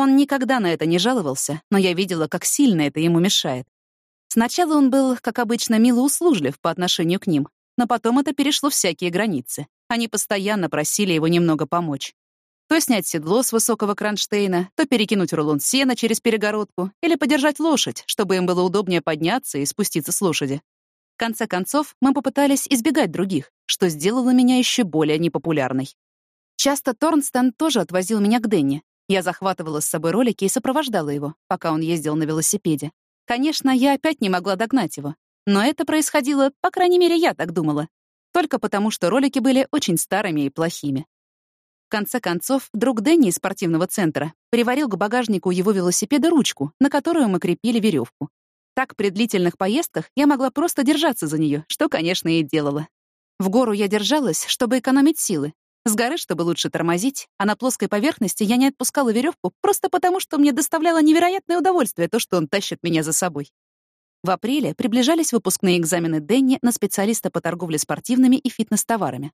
Он никогда на это не жаловался, но я видела, как сильно это ему мешает. Сначала он был, как обычно, мило услужлив по отношению к ним, но потом это перешло всякие границы. Они постоянно просили его немного помочь. То снять седло с высокого кронштейна, то перекинуть рулон сена через перегородку или подержать лошадь, чтобы им было удобнее подняться и спуститься с лошади. В конце концов, мы попытались избегать других, что сделало меня еще более непопулярной. Часто Торнстон тоже отвозил меня к Денни. Я захватывала с собой ролики и сопровождала его, пока он ездил на велосипеде. Конечно, я опять не могла догнать его. Но это происходило, по крайней мере, я так думала. Только потому, что ролики были очень старыми и плохими. В конце концов, друг Дэнни из спортивного центра приварил к багажнику его велосипеда ручку, на которую мы крепили веревку. Так, при длительных поездках я могла просто держаться за нее, что, конечно, и делала. В гору я держалась, чтобы экономить силы. С горы, чтобы лучше тормозить, а на плоской поверхности я не отпускала веревку просто потому, что мне доставляло невероятное удовольствие то, что он тащит меня за собой. В апреле приближались выпускные экзамены Дэнни на специалиста по торговле спортивными и фитнес-товарами.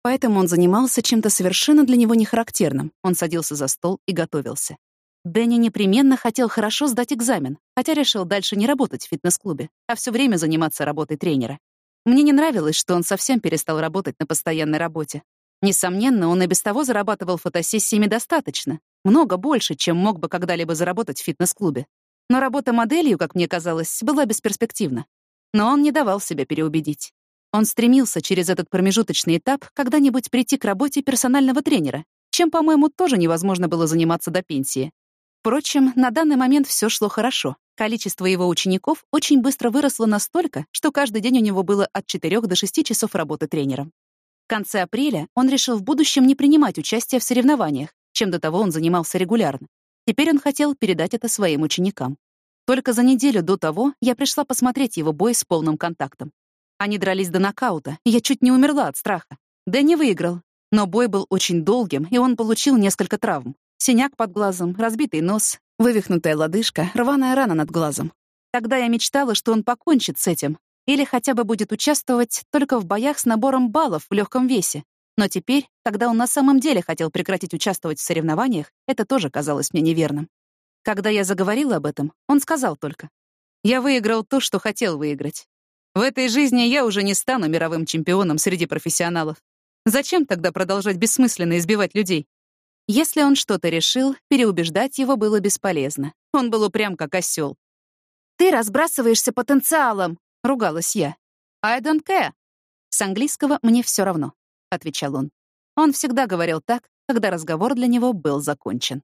Поэтому он занимался чем-то совершенно для него нехарактерным. Он садился за стол и готовился. Дэнни непременно хотел хорошо сдать экзамен, хотя решил дальше не работать в фитнес-клубе, а все время заниматься работой тренера. Мне не нравилось, что он совсем перестал работать на постоянной работе. Несомненно, он и без того зарабатывал фотосессиями достаточно, много больше, чем мог бы когда-либо заработать в фитнес-клубе. Но работа моделью, как мне казалось, была бесперспективна. Но он не давал себя переубедить. Он стремился через этот промежуточный этап когда-нибудь прийти к работе персонального тренера, чем, по-моему, тоже невозможно было заниматься до пенсии. Впрочем, на данный момент все шло хорошо. Количество его учеников очень быстро выросло настолько, что каждый день у него было от 4 до 6 часов работы тренером. В конце апреля он решил в будущем не принимать участие в соревнованиях, чем до того он занимался регулярно. Теперь он хотел передать это своим ученикам. Только за неделю до того я пришла посмотреть его бой с полным контактом. Они дрались до нокаута, и я чуть не умерла от страха. Дэнни выиграл, но бой был очень долгим, и он получил несколько травм. Синяк под глазом, разбитый нос, вывихнутая лодыжка, рваная рана над глазом. Тогда я мечтала, что он покончит с этим или хотя бы будет участвовать только в боях с набором баллов в легком весе. Но теперь, когда он на самом деле хотел прекратить участвовать в соревнованиях, это тоже казалось мне неверным. Когда я заговорила об этом, он сказал только, «Я выиграл то, что хотел выиграть. В этой жизни я уже не стану мировым чемпионом среди профессионалов. Зачем тогда продолжать бессмысленно избивать людей? Если он что-то решил, переубеждать его было бесполезно. Он был упрям, как осел. «Ты разбрасываешься потенциалом!» — ругалась я. «I don't care!» С английского «мне все равно», — отвечал он. Он всегда говорил так, когда разговор для него был закончен.